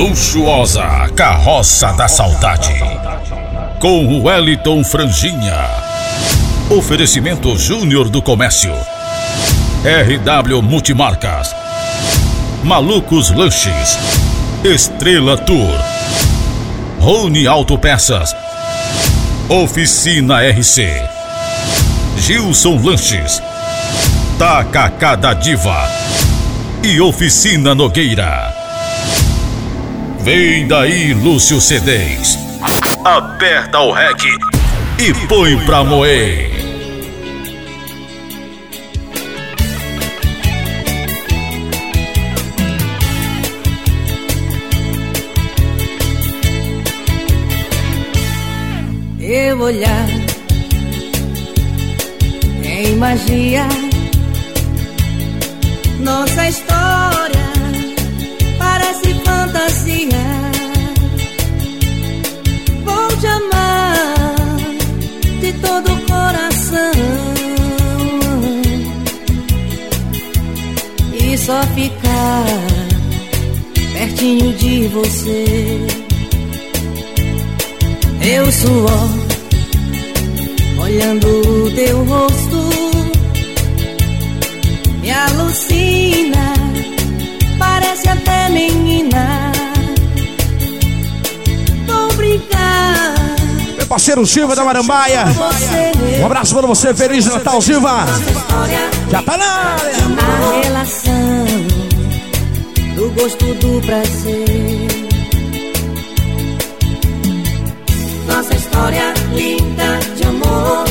Luxuosa Carroça da Saudade. Com Wellington Franjinha. Oferecimento Júnior do Comércio. RW Multimarcas. Malucos Lanches. Estrela Tour. Rony Autopeças. Oficina RC. Gilson Lanches. Tacacá da Diva. E Oficina Nogueira. Vem daí, Lúcio C10. Aperta o REC e põe pra moer. Eu olhar em magia nossa história só ficar pertinho de você. Eu suor olhando o teu rosto me alucina, parece até menina. Vou brincar. Meu parceiro Silva da Marambaia. Um abraço para você, Feliz Natal, Silva. Já tá na área. Do gosto do prazer. Nossa história linda de amor.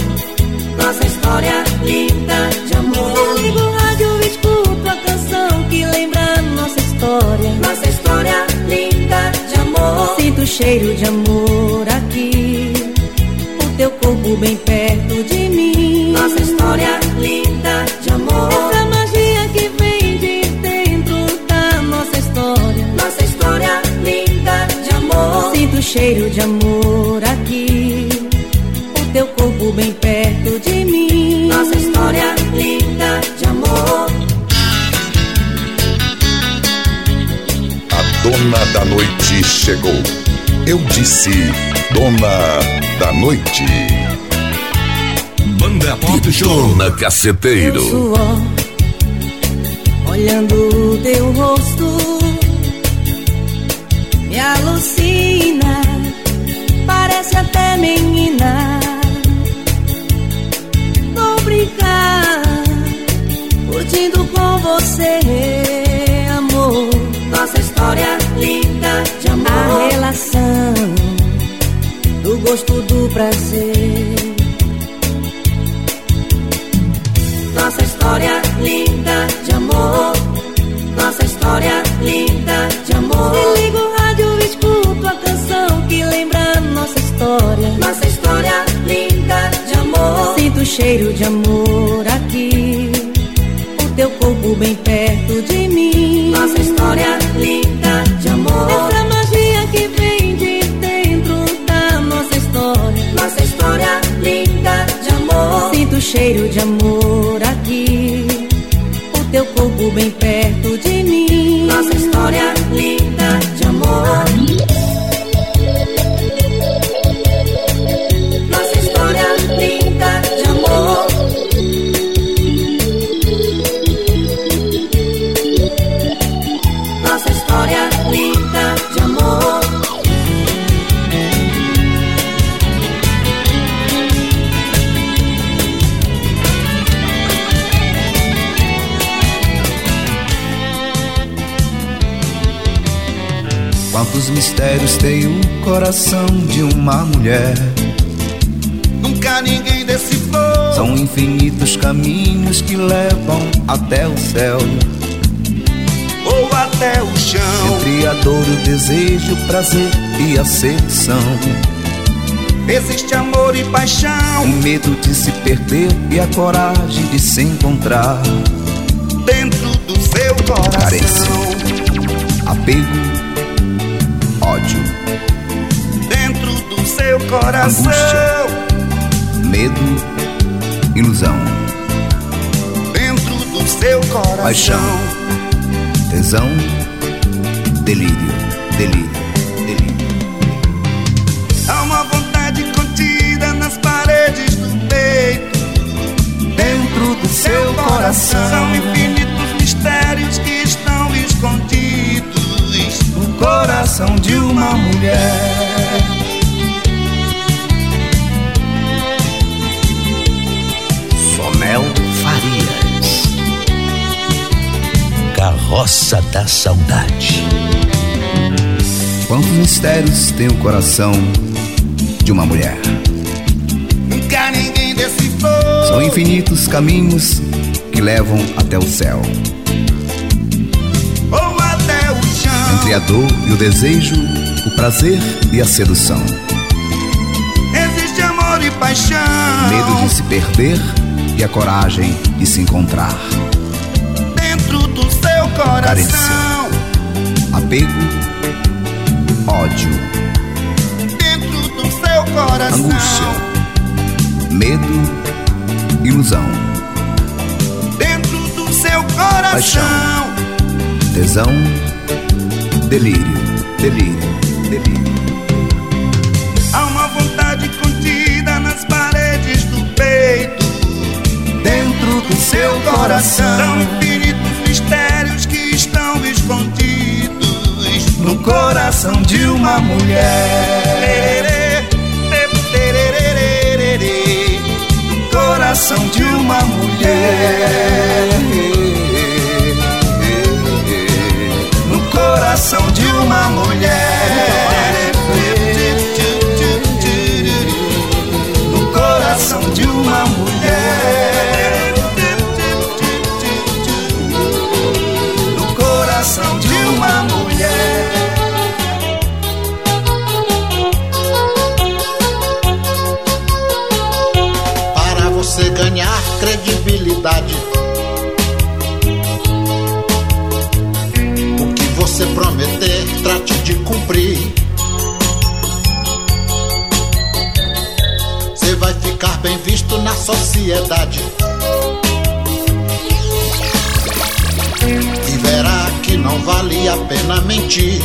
Nossa história linda de amor. Eu ligo o rádio e escuto a canção que lembra nossa história. Nossa história linda de amor. Sinto o cheiro de amor aqui. O teu corpo bem cheiro de amor aqui. O teu corpo bem perto de mim. Nossa história linda de amor. A dona da noite chegou. Eu disse, dona da noite. Banda Pop Show. Dona Caceteiro. suor, olhando o teu rosto, parece até menina. Vou brincar, curtindo com você, amor. Nossa história linda de amor. A relação do gosto do prazer. Nossa história linda de amor. Nossa história linda de amor. Cheiro de amor aqui. O teu corpo bem perto de mim. Nossa história linda de amor. Essa magia que vem de dentro da nossa história. Nossa história linda de amor. Sinto o cheiro de amor aqui. O teu corpo bem perto de mim. Nossa história linda de amor. Quantos mistérios tem o coração de uma mulher? Nunca ninguém decifrou. São infinitos caminhos que levam até o céu. Ou até o chão. Entre a dor, o desejo, o prazer e a sedução. Existe amor e paixão O medo de se perder e a coragem de se encontrar. dentro do seu coração. Carência. Apego, coração. medo, ilusão, Dentro do seu coração. Paixão. tesão, delírio. delírio, delírio. Há uma vontade contida nas paredes do peito. Dentro do seu coração São infinitos mistérios que estão escondidos. no coração de uma mulher. Carroça da Saudade. Quantos mistérios tem o coração de uma mulher? Nunca ninguém decifrou. São infinitos caminhos que levam até o céu. Ou até o chão. Entre a dor e o desejo, o prazer e a sedução. Existe amor e paixão. Medo de se perder e a coragem de se encontrar. Coração. Apego, ódio, Dentro do seu coração. angústia, medo, ilusão, Dentro do seu coração. Paixão. tesão, delírio, delírio, delírio. Há uma vontade contida nas paredes do peito. Dentro do seu São coração, infinitos mistérios escondidos. no coração de uma mulher. Coração de uma mulher. No coração de uma mulher. Você vai ficar bem visto na sociedade. E verá que não vale a pena mentir.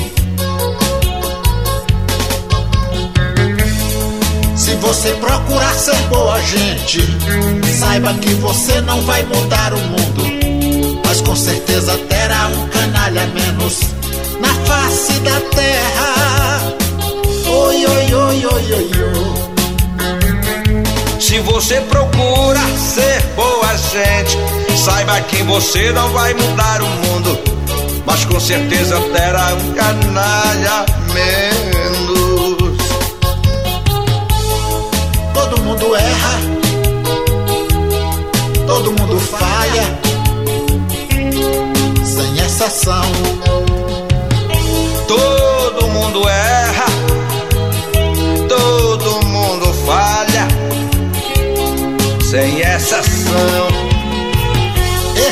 Se você procurar ser boa gente, saiba que você não vai mudar o mundo. Mas com certeza terá um canalha menos na face da terra. Oi, oi, oi, oi, oi, oi. Se você procura ser boa gente, saiba que você não vai mudar o mundo, mas com certeza terá um canalha menos. Todo mundo erra, todo mundo falha, sem exceção.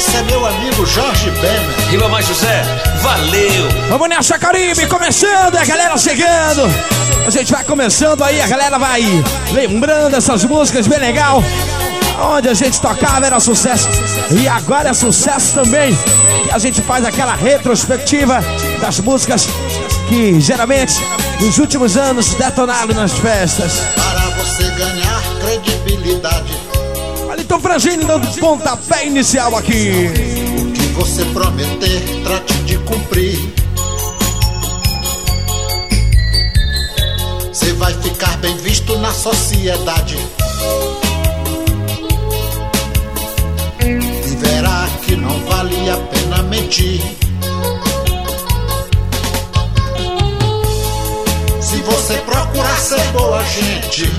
Esse é meu amigo Jorge Bemer. Riba Mais José, valeu! Vamos nessa, Caribe, começando, a galera chegando. A gente vai começando aí, a galera vai lembrando essas músicas bem legal. Onde a gente tocava era sucesso e agora é sucesso também. E a gente faz aquela retrospectiva das músicas que geralmente nos últimos anos detonaram nas festas. Para você ganhar credibilidade, Wellington Frangini dando pontapé inicial aqui. o que você prometer, trate de cumprir. Você vai ficar bem visto na sociedade. E verá que não vale a pena mentir. Você procurar ser boa gente,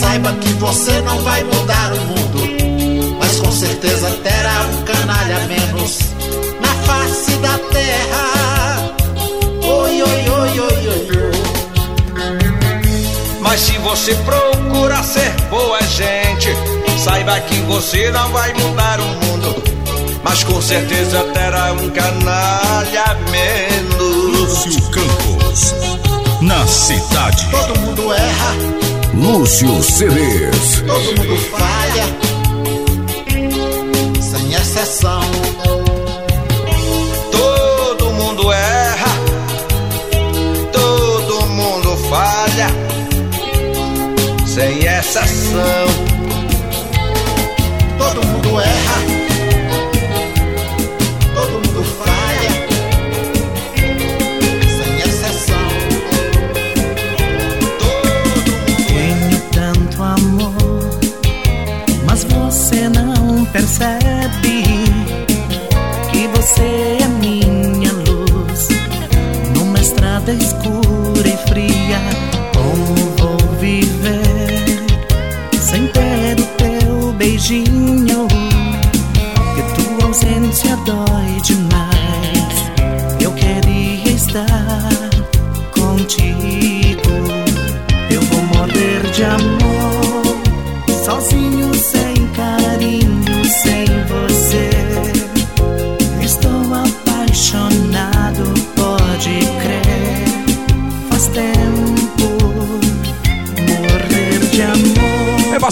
saiba que você não vai mudar o mundo. Mas com certeza terá um canalha menos na face da terra. Oi, oi, oi, oi, oi, oi. Mas se você procura ser boa gente, saiba que você não vai mudar o mundo. Mas com certeza terá um canalha menos. Lúcio Campos. Na cidade. Todo mundo erra, Lúcio CDs. todo mundo falha, sem exceção.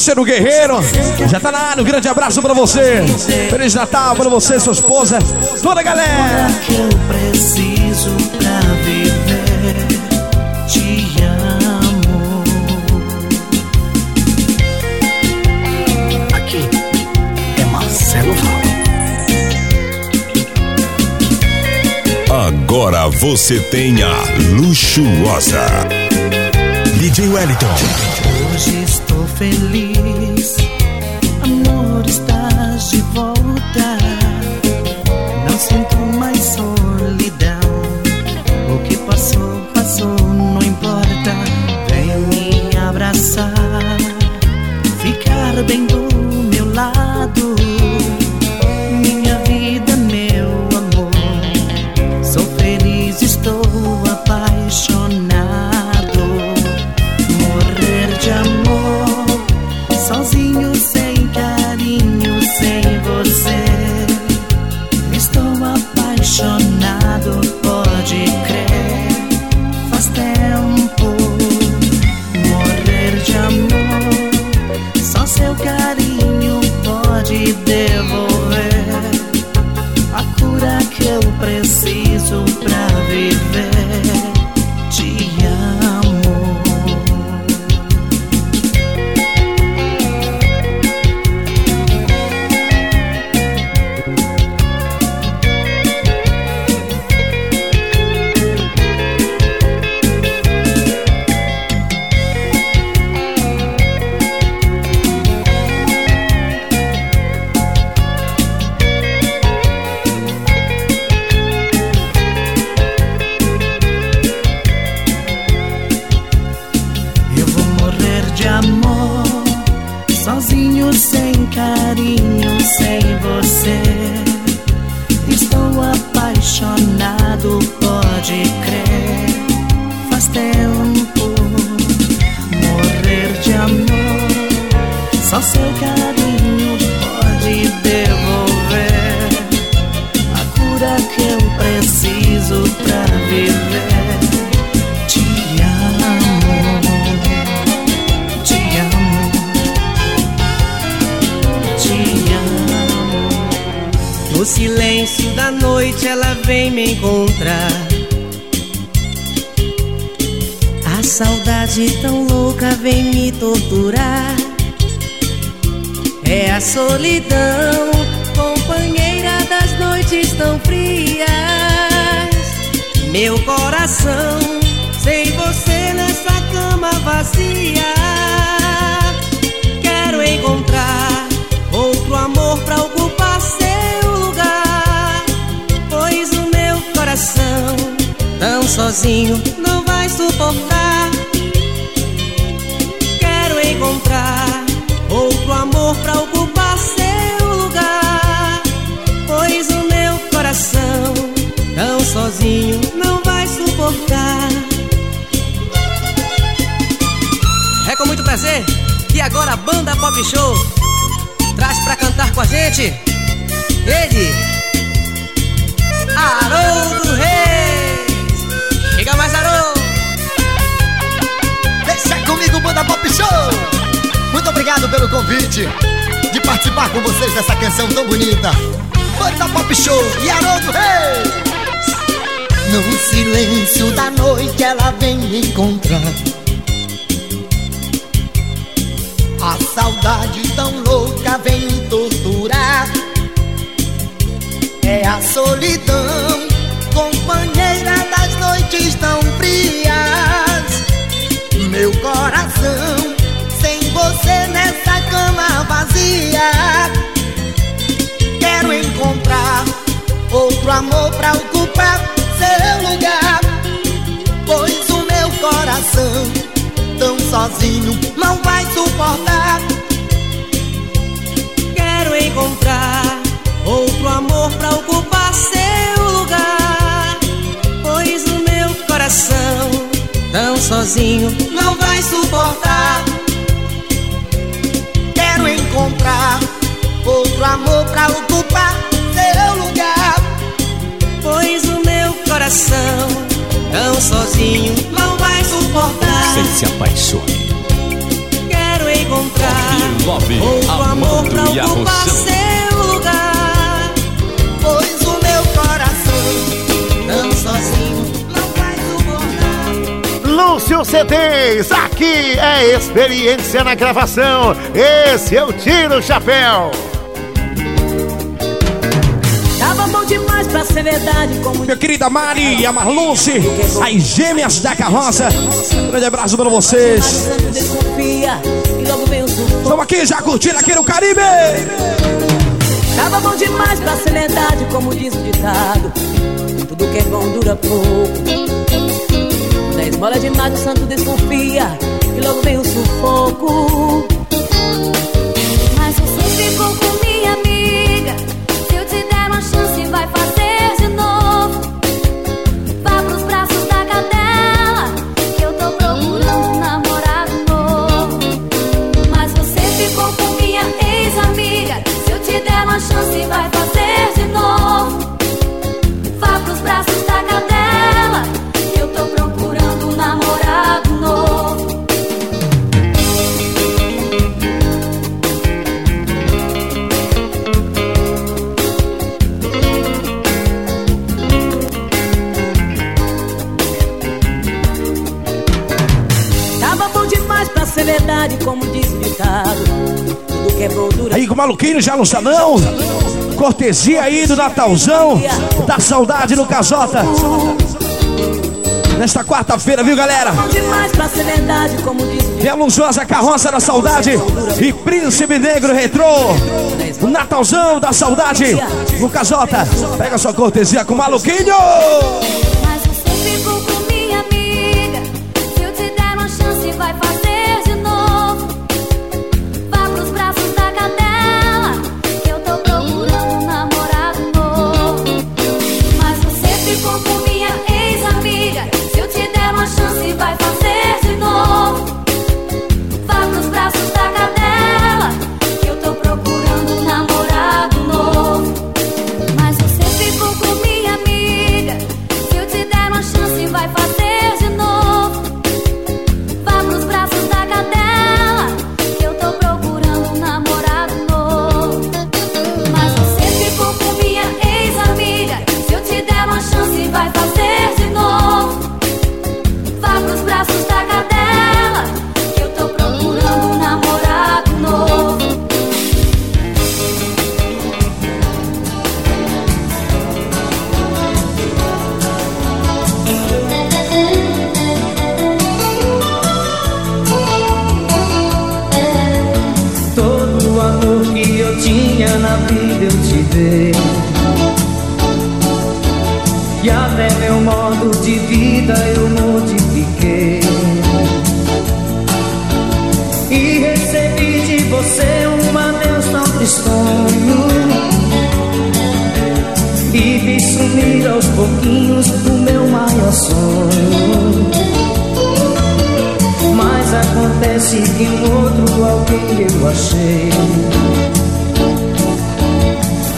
Parceiro Guerreiro, já tá na área. Um grande abraço pra você. Feliz Natal pra você, sua esposa, toda a galera. que eu preciso pra viver. Te amo. Aqui é Marcelo Agora você tem a luxuosa. DJ Wellington. Hoje estou feliz, tão frias. Meu coração, sem você nessa cama vazia. Quero encontrar outro amor pra ocupar seu lugar. Pois o meu coração, tão sozinho, não vai suportar. Quero encontrar outro amor pra ocupar prazer que agora a banda Pop Show traz pra cantar com a gente ele, Haroldo Reis. Chega mais, Haroldo. Deixa comigo, Banda Pop Show! Muito obrigado pelo convite de participar com vocês dessa canção tão bonita. Banda Pop Show e Haroldo Reis! No silêncio da noite ela vem me encontrar. Saudade tão louca vem me torturar. É a solidão, companheira das noites tão frias. Meu coração, sem você nessa cama vazia. Quero encontrar outro amor pra ocupar seu lugar. Pois o meu coração, sozinho, não vai suportar. Quero encontrar outro amor pra ocupar seu lugar. Pois o meu coração, tão sozinho, não vai suportar. Quero encontrar outro amor pra ocupar seu lugar. Pois o meu coração, tão sozinho, não se apaixone. Quero encontrar Love, outro amor pra amando e ocupar seu lugar. Pois o meu coração, Tão sozinho, não vai suportar. Lúcio CDs, aqui é experiência na gravação. Esse eu tiro o chapéu. Demais pra ser verdade, como Minha querida Mari e a Marluce, as gêmeas da carroça. Grande abraço pra vocês. Estamos aqui já curtindo aqui no Caribe. Tava bom demais pra ser verdade, como diz o ditado. Tudo que é bom dura pouco. Quando a esmola demais, o santo desconfia e logo vem o sufoco. Mas você ficou Aí com o maluquinho já no salão. Cortesia aí do Natalzão. Da saudade no Casota. Nesta quarta-feira, viu galera? demais pra ser verdade, como diz o ditado. Tem a luxuosa carroça da saudade e Príncipe Negro Retrô. O Natalzão da saudade no Casota. Pega sua cortesia com o maluquinho. Mas você ficou com acontece que um outro alguém eu achei.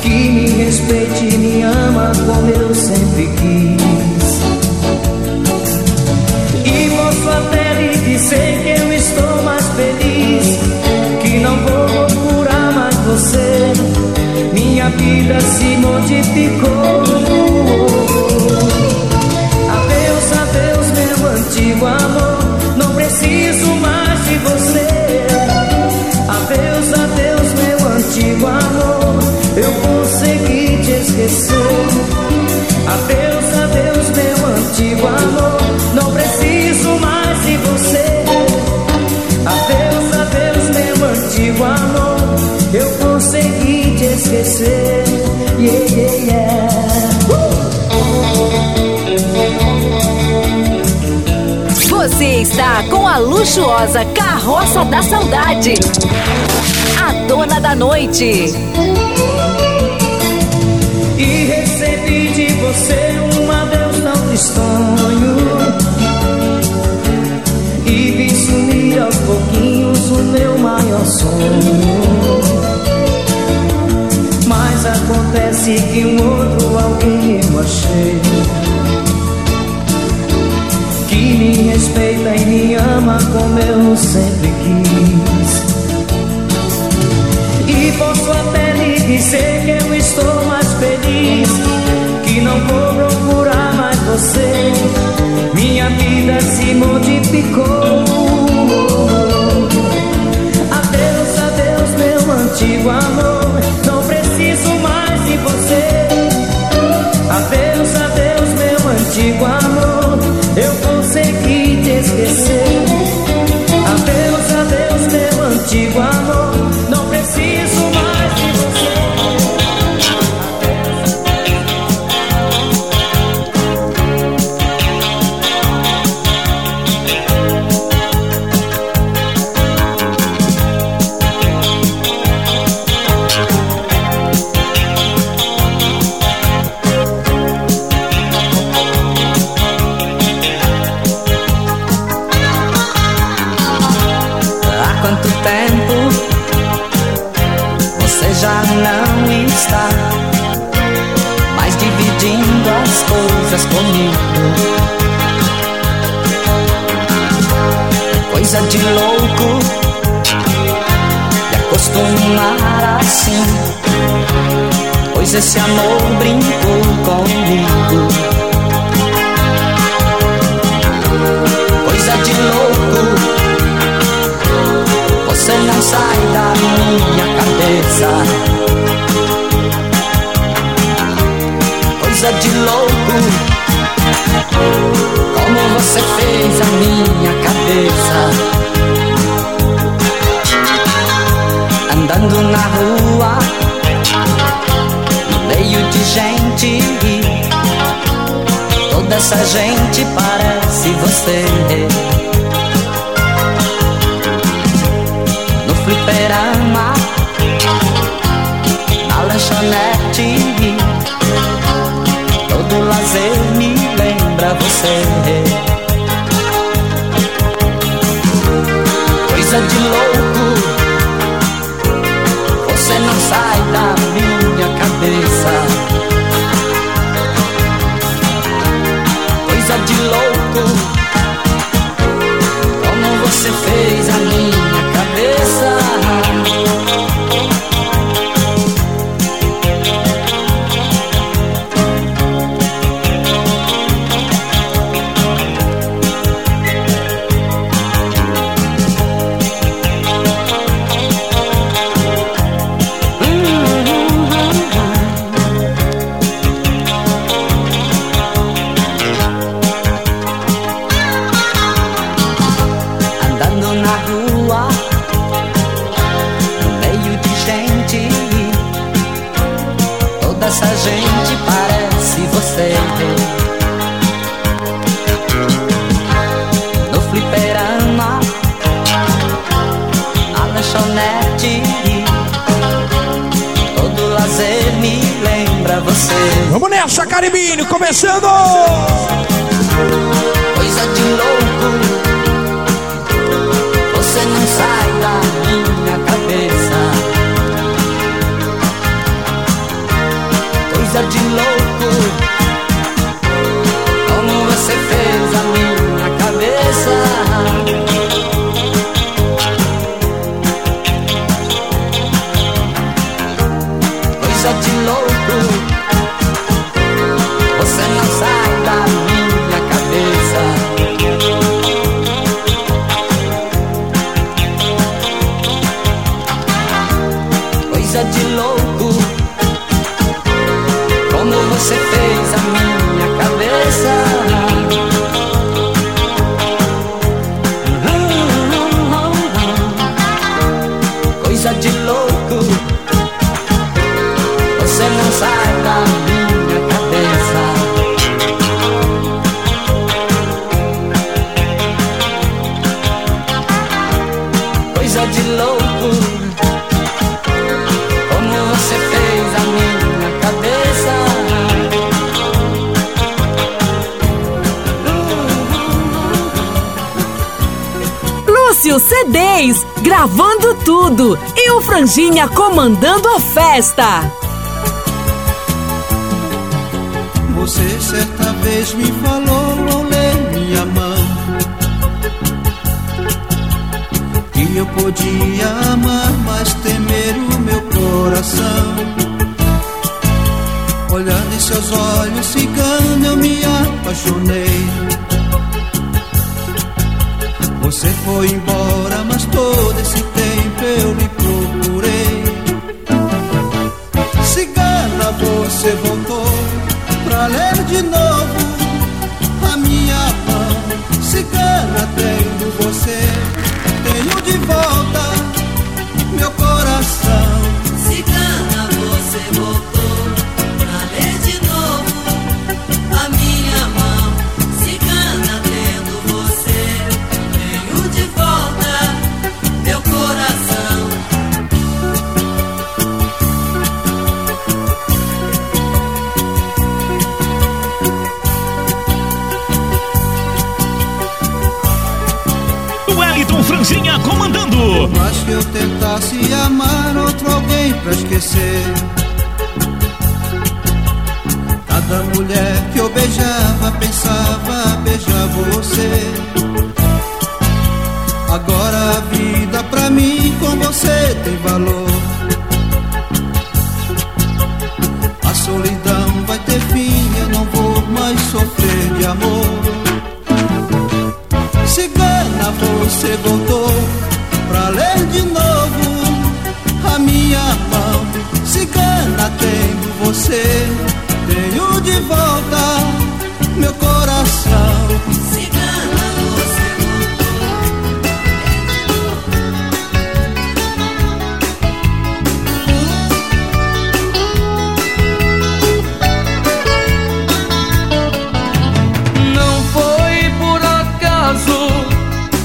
Que me respeite e me ama como eu sempre quis. E posso até lhe dizer que eu estou mais feliz. Que não vou procurar mais você. Minha vida se modificou a luxuosa Carroça da Saudade. A Dona da Noite. E recebi de você um adeus tão estranho. E vi sumir aos pouquinhos o meu maior sonho. Mas acontece que um outro alguém eu achei. respeita e me ama como eu sempre quis. E posso até lhe dizer que eu estou mais feliz, que não vou procurar mais você. Minha vida se modificou. Adeus, adeus, meu antigo amor. Caribino, começando! Franjinha comandando a festa. Você certa vez me falou, olhei minha mão. Que eu podia amar, mas temer o meu coração. Olhando em seus olhos, cigano, eu me apaixonei. Você foi embora, mas todo esse tempo eu lhe Cigana, tendo tentasse amar outro alguém pra esquecer. Cada mulher que eu beijava pensava beijar você. Agora a vida pra mim com você tem valor. A solidão vai ter fim, eu não vou mais sofrer de amor. Cigana, você voltou pra ler de novo. Cigana, tenho você, tenho de volta meu coração. Cigana, você Não foi por acaso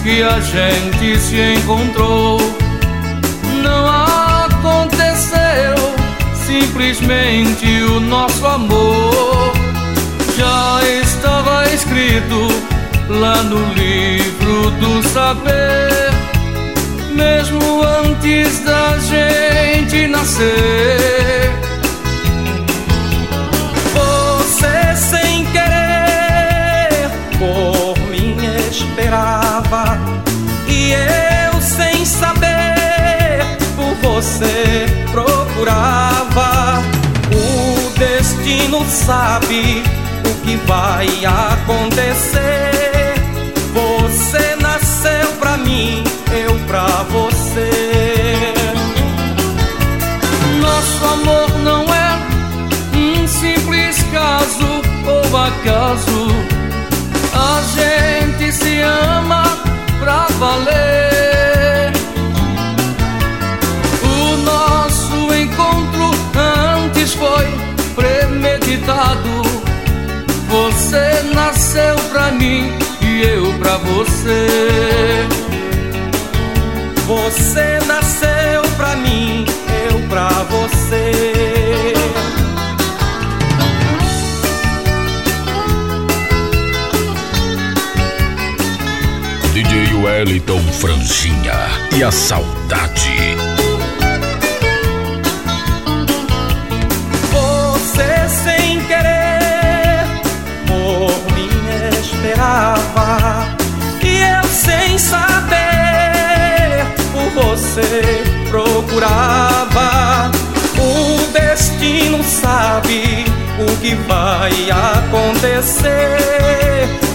que a gente se encontrou. Simplesmente o nosso amor. Já estava escrito lá no livro do saber, mesmo antes da gente nascer. Você sem querer por mim esperava e eu sem saber por você procurava. O destino sabe o que vai acontecer. Você nasceu pra mim, eu pra você. Nosso amor não é um simples caso ou acaso. A gente se ama pra valer. O nosso premeditado. Você nasceu pra mim e eu pra você. Você nasceu pra mim, eu pra você. DJ Wellington Franzinha e a saudade. Você procurava. O destino sabe o que vai acontecer.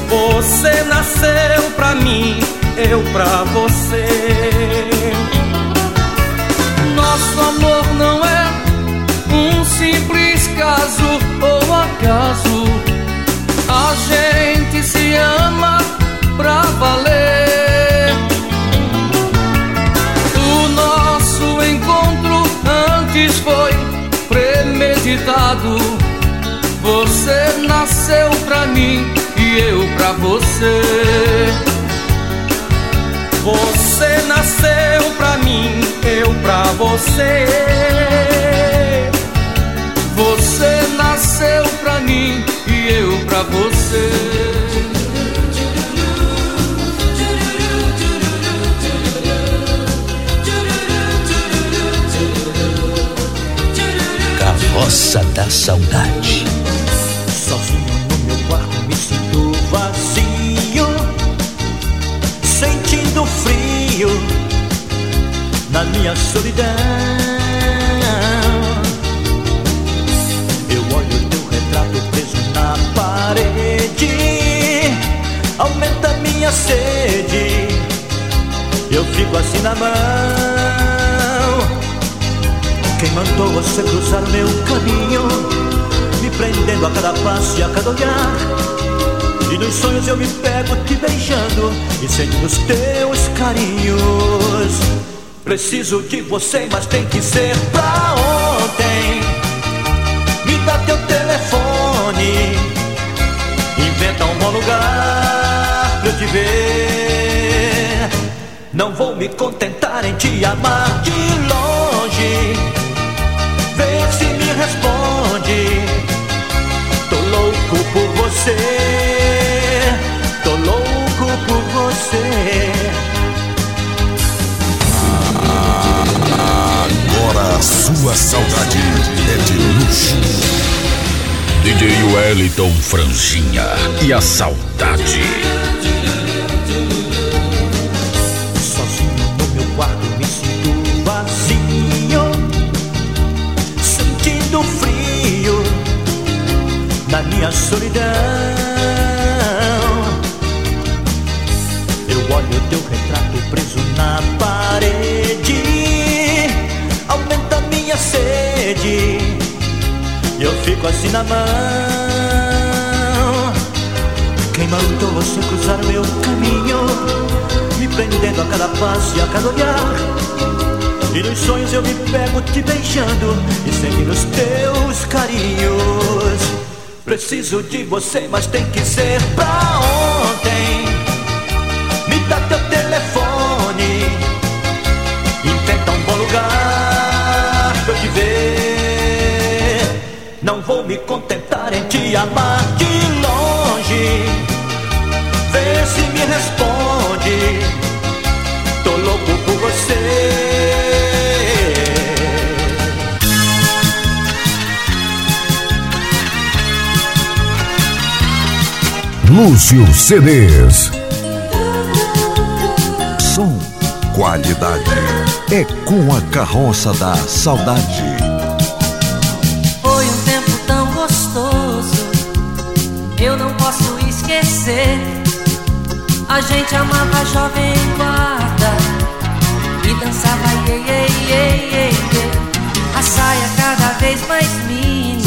Você nasceu pra mim, eu pra você. Nosso amor não é um simples caso ou acaso. A gente se ama pra valer. Antes foi premeditado. ditado. Você nasceu pra mim e eu pra você. Você nasceu pra mim, eu pra você. Você nasceu pra mim e eu pra você. Carroça da Saudade. Sozinho no meu quarto me sinto vazio, sentindo frio na minha solidão. Eu olho teu retrato preso na parede, aumenta minha sede. Eu fico assim na mão. Quem mandou você cruzar meu caminho, me prendendo a cada passo e a cada olhar? E nos sonhos eu me pego te beijando e sentindo os teus carinhos. Preciso de você, mas tem que ser pra ontem. Me dá teu telefone, inventa um bom lugar pra eu te ver. Não vou me contentar em te amar de longe. Vê se me responde. Tô louco por você. Tô louco por você. Agora a sua saudade é de luxo. DJ Wellington Franjinha e a saudade. Minha solidão. Eu olho teu retrato preso na parede, aumenta minha sede. Eu fico assim na mão. Quem mandou você cruzar meu caminho? Me prendendo a cada passo e a cada olhar. E nos sonhos eu me pego te beijando e sentindo os teus carinhos. Preciso de você, mas tem que ser pra ontem. Me dá teu telefone, inventa um bom lugar pra eu te ver. Não vou me contentar em te amar Lúcio CDs. Som, qualidade. É com a carroça da saudade. Foi um tempo tão gostoso, eu não posso esquecer. A gente amava a jovem guarda e dançava iê, iê, iê, iê, iê. A saia cada vez mais mini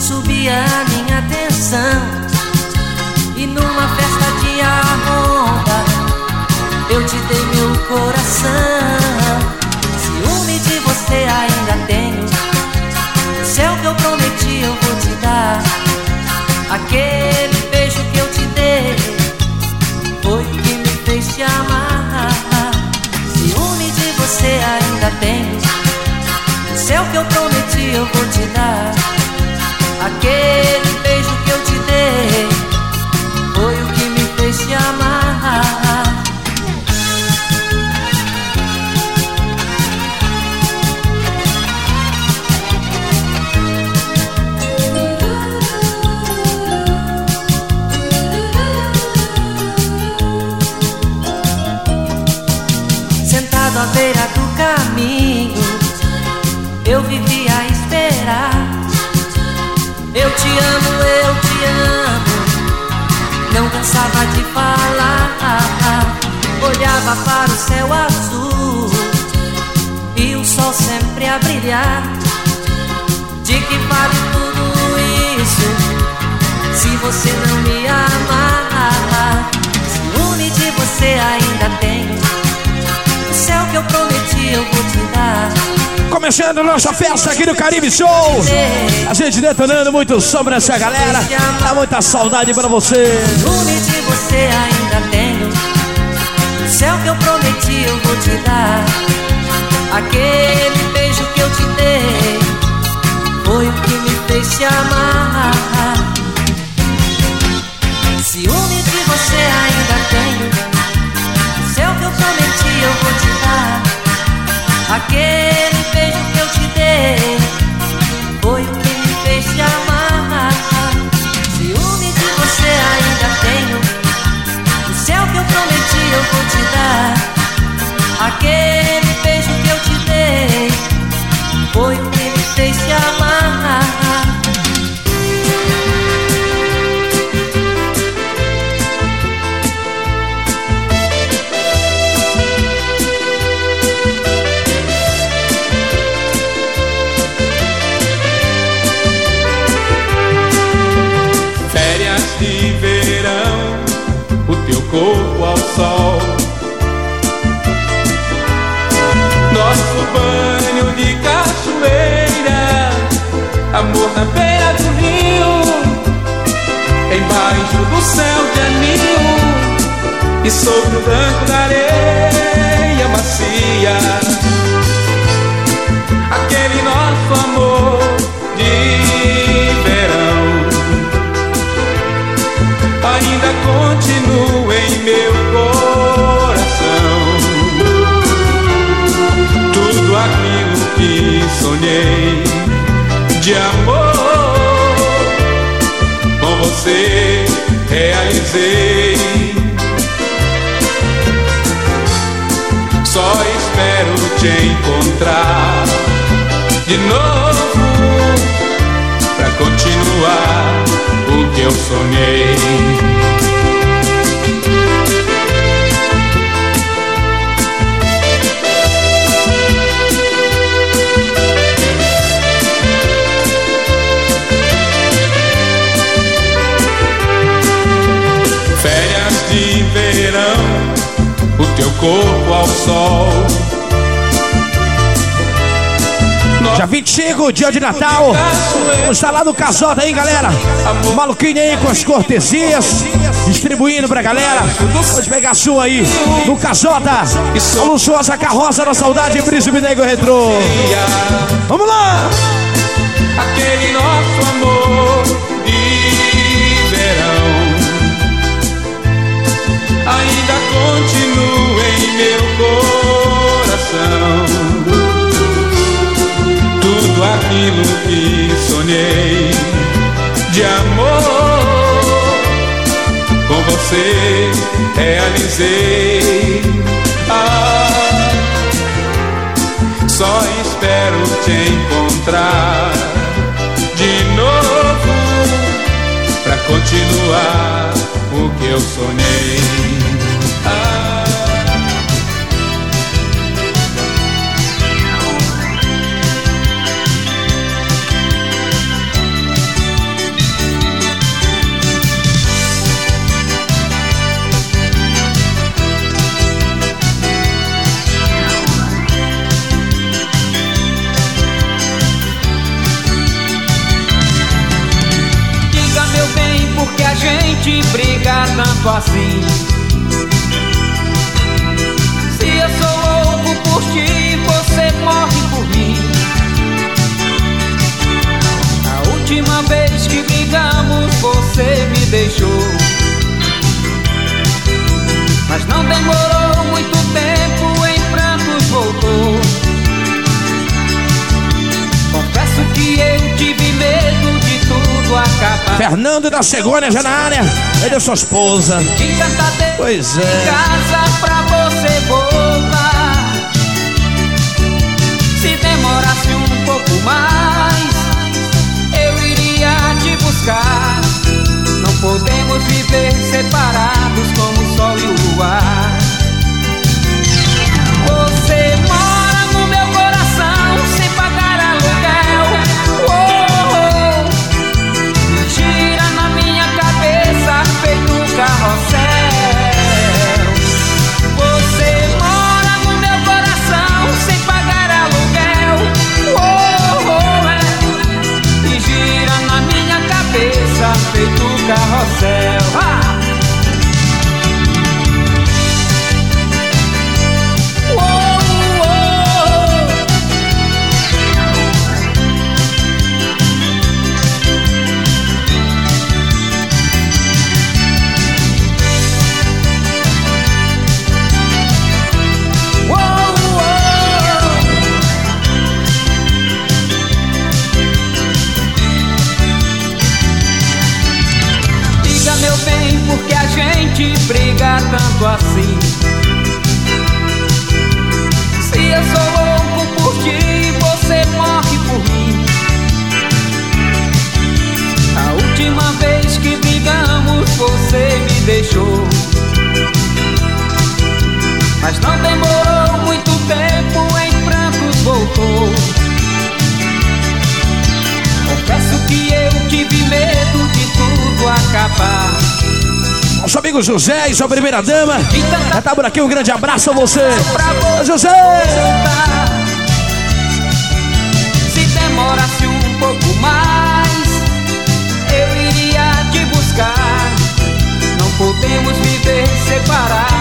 subia a coração. Ciúme de você ainda tenho. O céu que eu prometi eu vou te dar. Aquele beijo que eu te dei foi o que me fez te amar. Ciúme de você ainda tenho. O céu que eu prometi eu vou te dar. Aquele te amo, eu te amo. Não cansava de falar. Olhava para o céu azul e o sol sempre a brilhar. De que vale tudo isso se você não me amar? Ciúme de você ainda tenho. O céu que eu prometi eu vou te dar. Começando nossa festa aqui no Caribe Show. A gente detonando muito sobre essa galera. Dá muita saudade pra você. Ciúme de você ainda tenho. Céu que eu prometi eu vou te dar. Aquele beijo que eu te dei foi o que me fez te amar. Ciúme de você ainda tenho. Céu que eu prometi eu vou te dar. Aquele beijo que eu te dei Natal. Vamos estar lá no Casota aí, galera. Maluquinho aí com as cortesias. Distribuindo pra galera. Pode pegar a sua aí. No Casota. Luxuosa carroça da saudade, Príncipe Negro Retrô. Vamos lá! aquele nosso amor aquilo que sonhei de amor com você realizei. Ah, só espero te encontrar de novo pra continuar o que eu sonhei. Tanto assim? Se eu sou louco por ti, você morre por mim. A última vez que brigamos, você me deixou. Mas não demorou muito tempo, em prantos voltou. Confesso que eu tive medo. Fernando da Cegonha já na área. Ele é sua esposa. Pois é. casa pra você voltar. Se demorasse um pouco mais, eu iria te buscar. Não podemos viver separados como o sol e o luar. José e sua primeira dama. Já tá por aqui, um grande abraço a você. José! Se demorasse um pouco mais, eu iria te buscar. Não podemos viver separados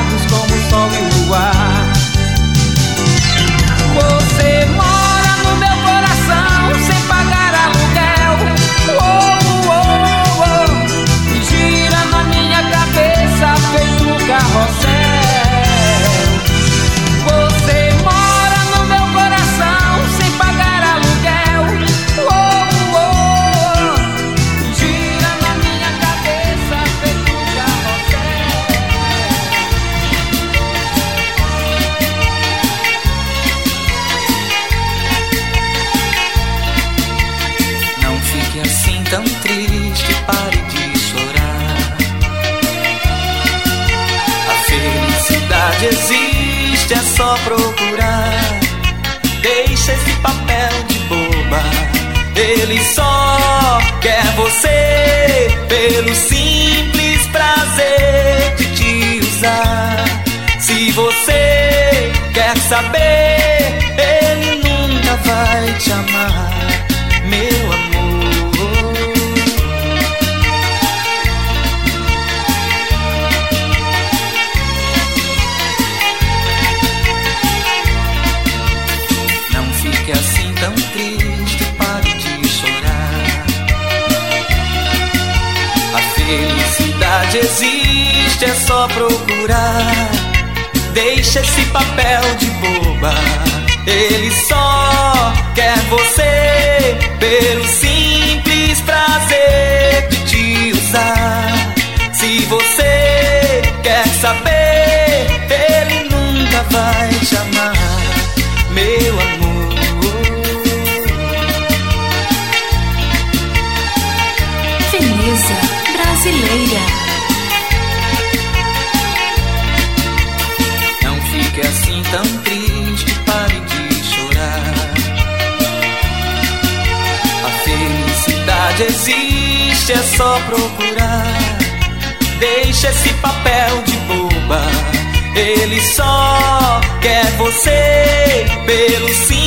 pelo simples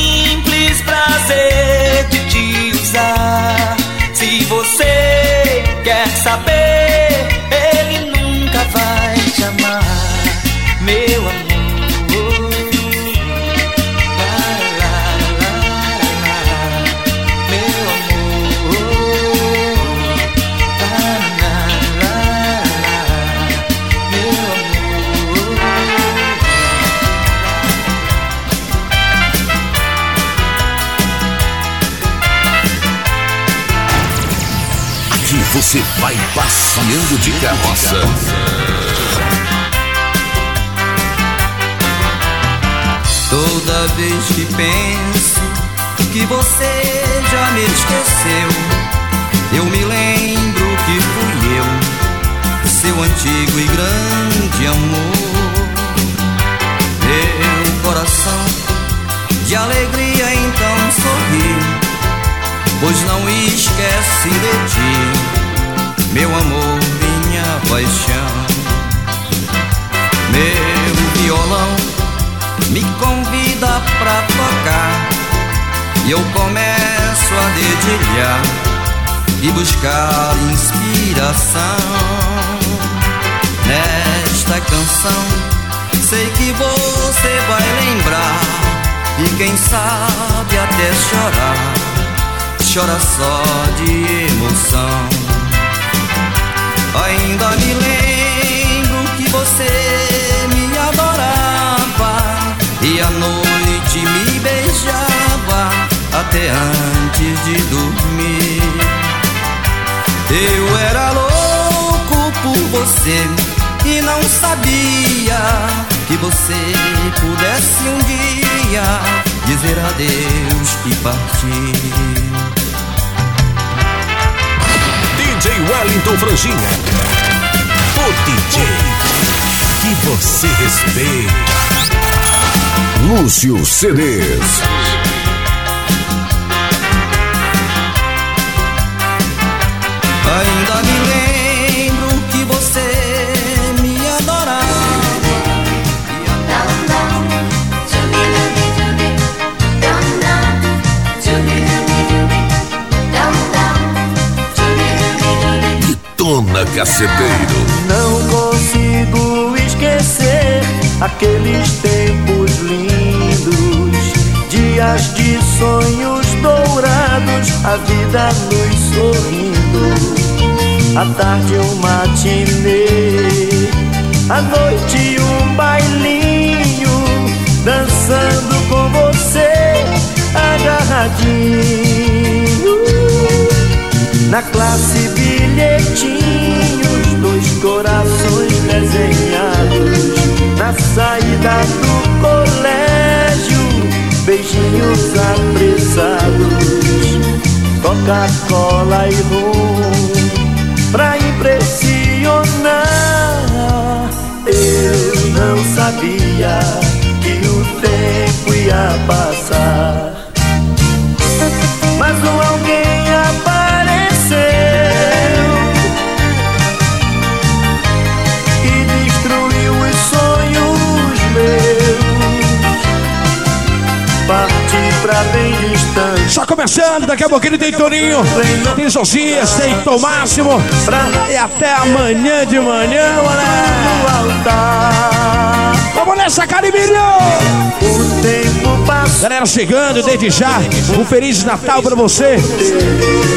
carroça. Toda vez que penso que você já me esqueceu, eu me lembro que fui eu, seu antigo e grande amor. Meu coração de alegria então sorri, pois não esquece de ti, meu amor, paixão. Meu violão me convida pra tocar e eu começo a dedilhar e buscar inspiração nesta canção. Sei que você vai lembrar e quem sabe até chorar, chora só de emoção. Ainda me lembro que você me adorava e à noite me beijava até antes de dormir. Eu era louco por você e não sabia que você pudesse um dia dizer adeus e partir. DJ Wellington Franjinha. O DJ que você respeita. Lúcio CDs. Ainda me Não consigo esquecer aqueles tempos lindos, dias de sonhos dourados, a vida nos sorrindo. À tarde um matinê, à noite um bailinho, dançando com você agarradinho. Na classe bilhetinhos, dois corações desenhados. Na saída do colégio, beijinhos apressados. Coca-Cola e rum pra impressionar. Eu não sabia que o tempo ia passar. Mas um distante. Só começando, daqui a pouquinho tem Toninho, tem Josias, tem Tomássimo. E até amanhã de manhã, moleque. Vamos nessa, Caribinho! O tempo passa. Galera chegando desde já, um Feliz Natal pra você.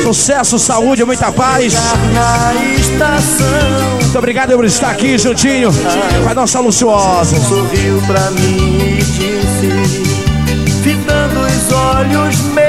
Sucesso, saúde, muita paz. Muito obrigado por estar aqui juntinho com a nossa Luciosa. Sorriu pra mim olhos meus.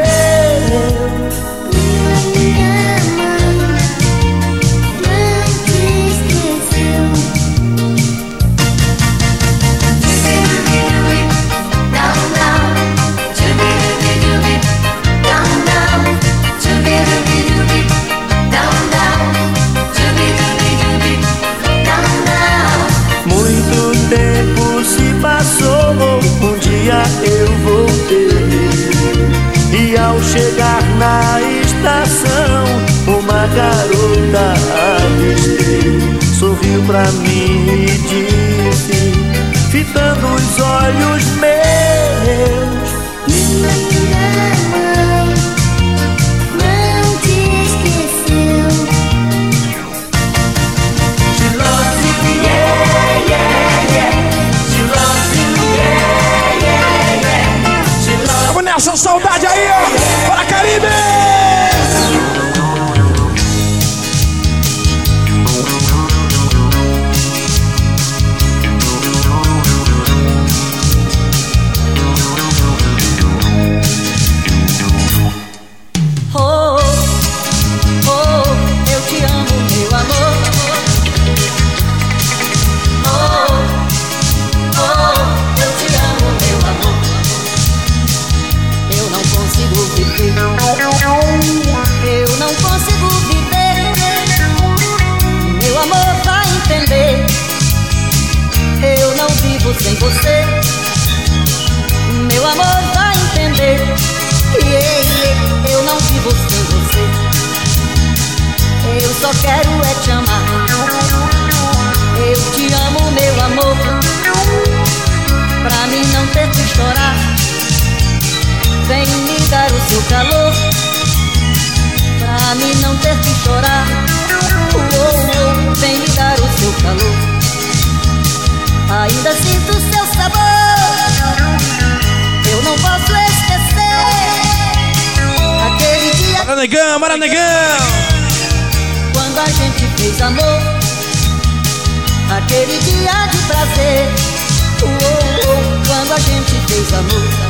Ao chegar na estação, uma garota avistei. Sorriu pra mim e disse, fitando os olhos meus. Saudade aí, ó. Para Caribe! Me dar o seu calor. Pra mim não ter que chorar. Oh, oh, vem me dar o seu calor. Ainda sinto o seu sabor. Eu não posso esquecer aquele dia Bora negão, bora negão! quando a gente fez amor. Aquele dia de prazer. Oh, quando a gente fez amor.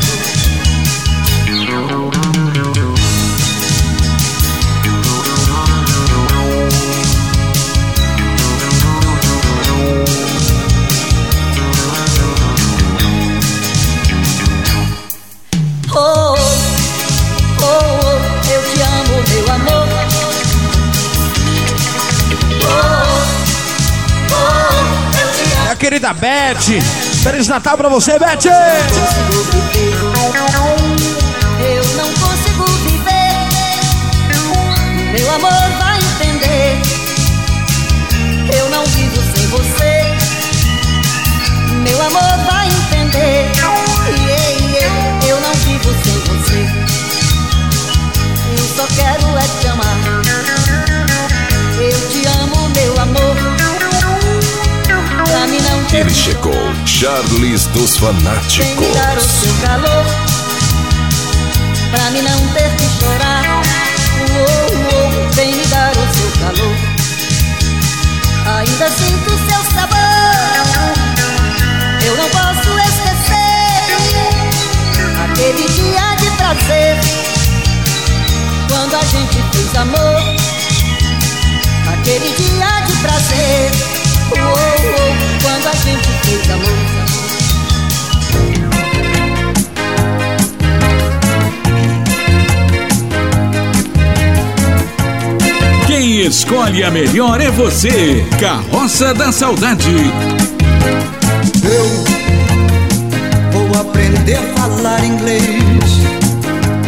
Querida Beth, Feliz Natal pra você, Beth! Eu não consigo viver. Meu amor vai entender. Eu não vivo sem você. Meu amor vai entender. Yeah, yeah. Eu não vivo sem você. Eu só quero é te amar. Ele chegou, Charles dos Vem me dar o Fanáticos. seu calor Pra mim não ter que chorar. Uou, uou, Vem me dar o seu calor. Ainda sinto seu sabor. Eu não posso esquecer Aquele dia de prazer. Quando a gente fez amor. Aquele dia de prazer. Uou, Quem escolhe a melhor é você. Carroça da Saudade. Vou aprender a falar inglês.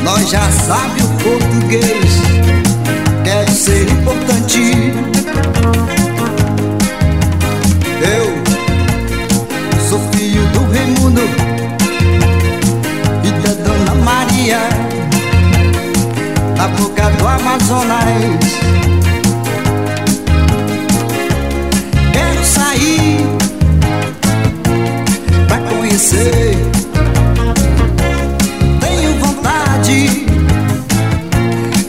Nós já sabe o português. Boca do Amazonas. Quero sair pra conhecer. Tenho vontade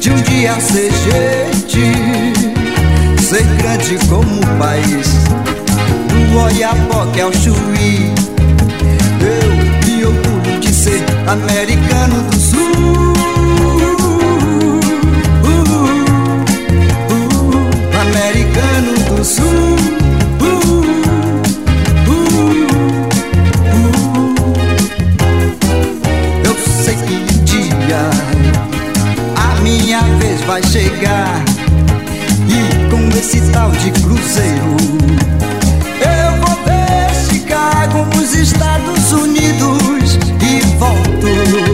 de um dia ser gente, ser grande como o país. Do Oiapoque ao Chuí, eu me orgulho de ser americano vai chegar e com esse tal de cruzeiro eu vou ver Chicago nos Estados Unidos e volto.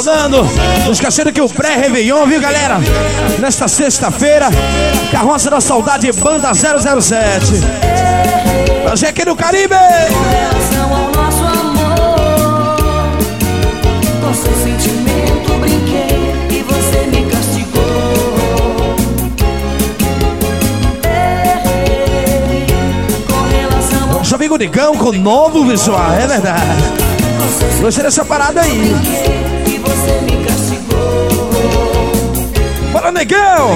Rolando. Não esquecendo que o pré-Réveillon, viu, galera? Nesta sexta-feira, Carroça da Saudade, Banda 007. Prazer aqui no Caribe. relação ao nosso amigo Negão com novo visual, é verdade. Gostei dessa parada aí. Bora, Negão!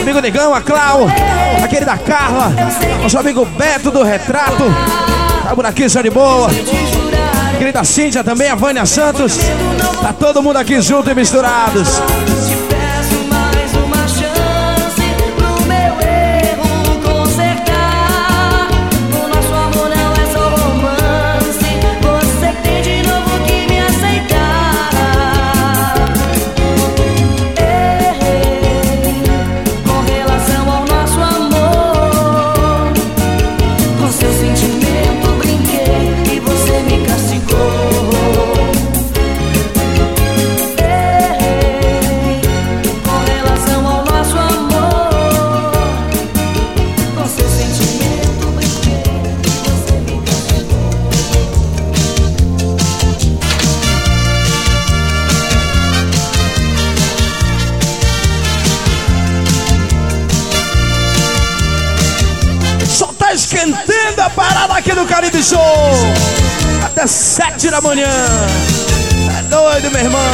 Amigo Negão, a Clau, aquele da Carla, nosso amigo Beto do Retrato, tá por aqui, de boa. Querida Cíntia também, a Vânia Santos, tá todo mundo aqui junto e misturados. Caribe Show. Até sete da manhã. É doido, meu irmão.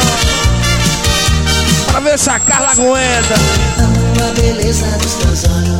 Pra ver se a Carla aguenta. A beleza dos teus olhos,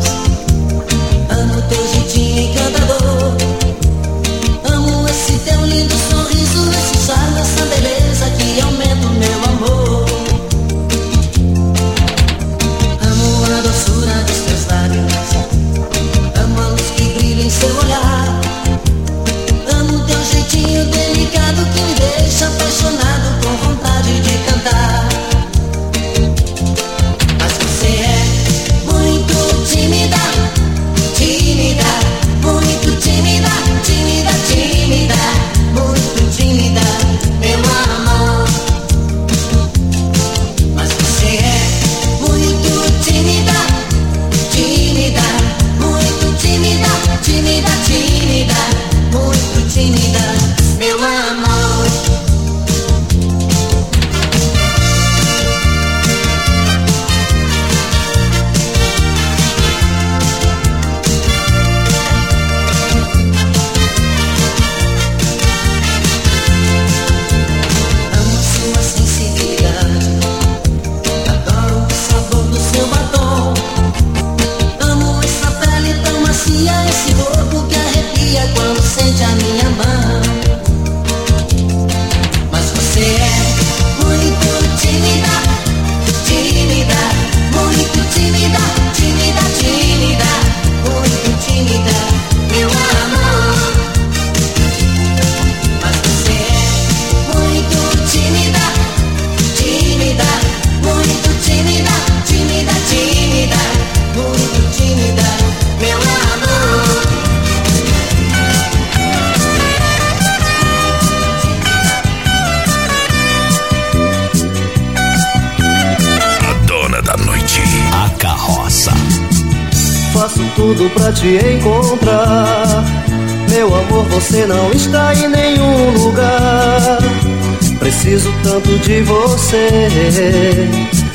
você.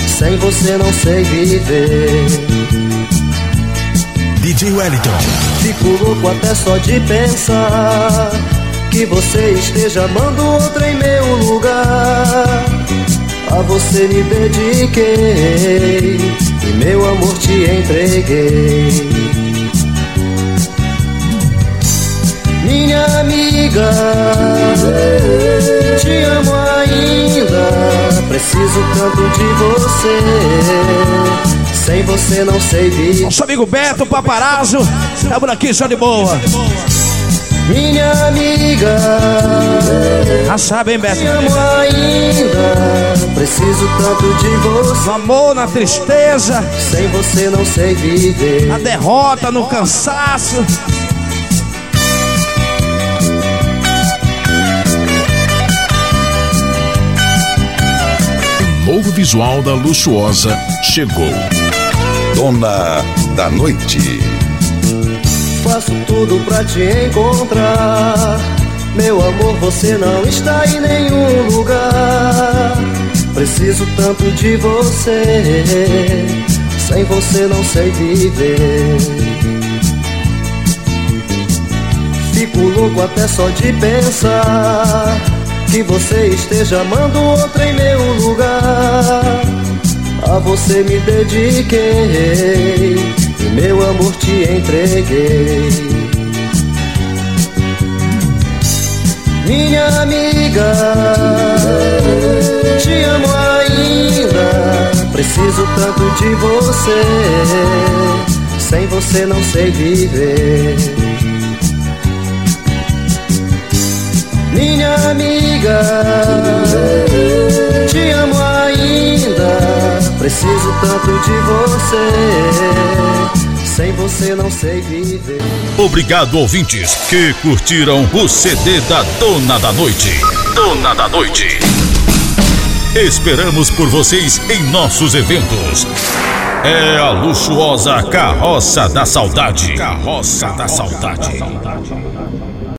Sem você não sei viver. DJ Wellington. Fico louco até só de pensar que você esteja amando outra em meu lugar. A você me dediquei e meu amor te entreguei. Minha amiga, te amo. Preciso tanto de você. Sem você não sei viver. Nosso amigo Beto, paparazzo, tá por aqui, só de boa. Minha amiga, Já sabe, hein, Beto? te amo ainda. Preciso tanto de você. No amor, na tristeza, Sem você não sei viver. na derrota, no cansaço. Novo visual da luxuosa chegou. Dona da Noite. Faço tudo pra te encontrar. Meu amor, você não está em nenhum lugar. Preciso tanto de você. Sem você não sei viver. Fico louco até só de pensar que você esteja amando outro em meu lugar. A você me dediquei e meu amor te entreguei. Minha amiga, te amo ainda. Preciso tanto de você. Sem você não sei viver. Minha amiga, te amo ainda. Preciso tanto de você. Sem você não sei viver. Obrigado, ouvintes, que curtiram o CD da Dona da Noite. Dona da Noite. Esperamos por vocês em nossos eventos. É a luxuosa Carroça da Saudade. Carroça da Saudade.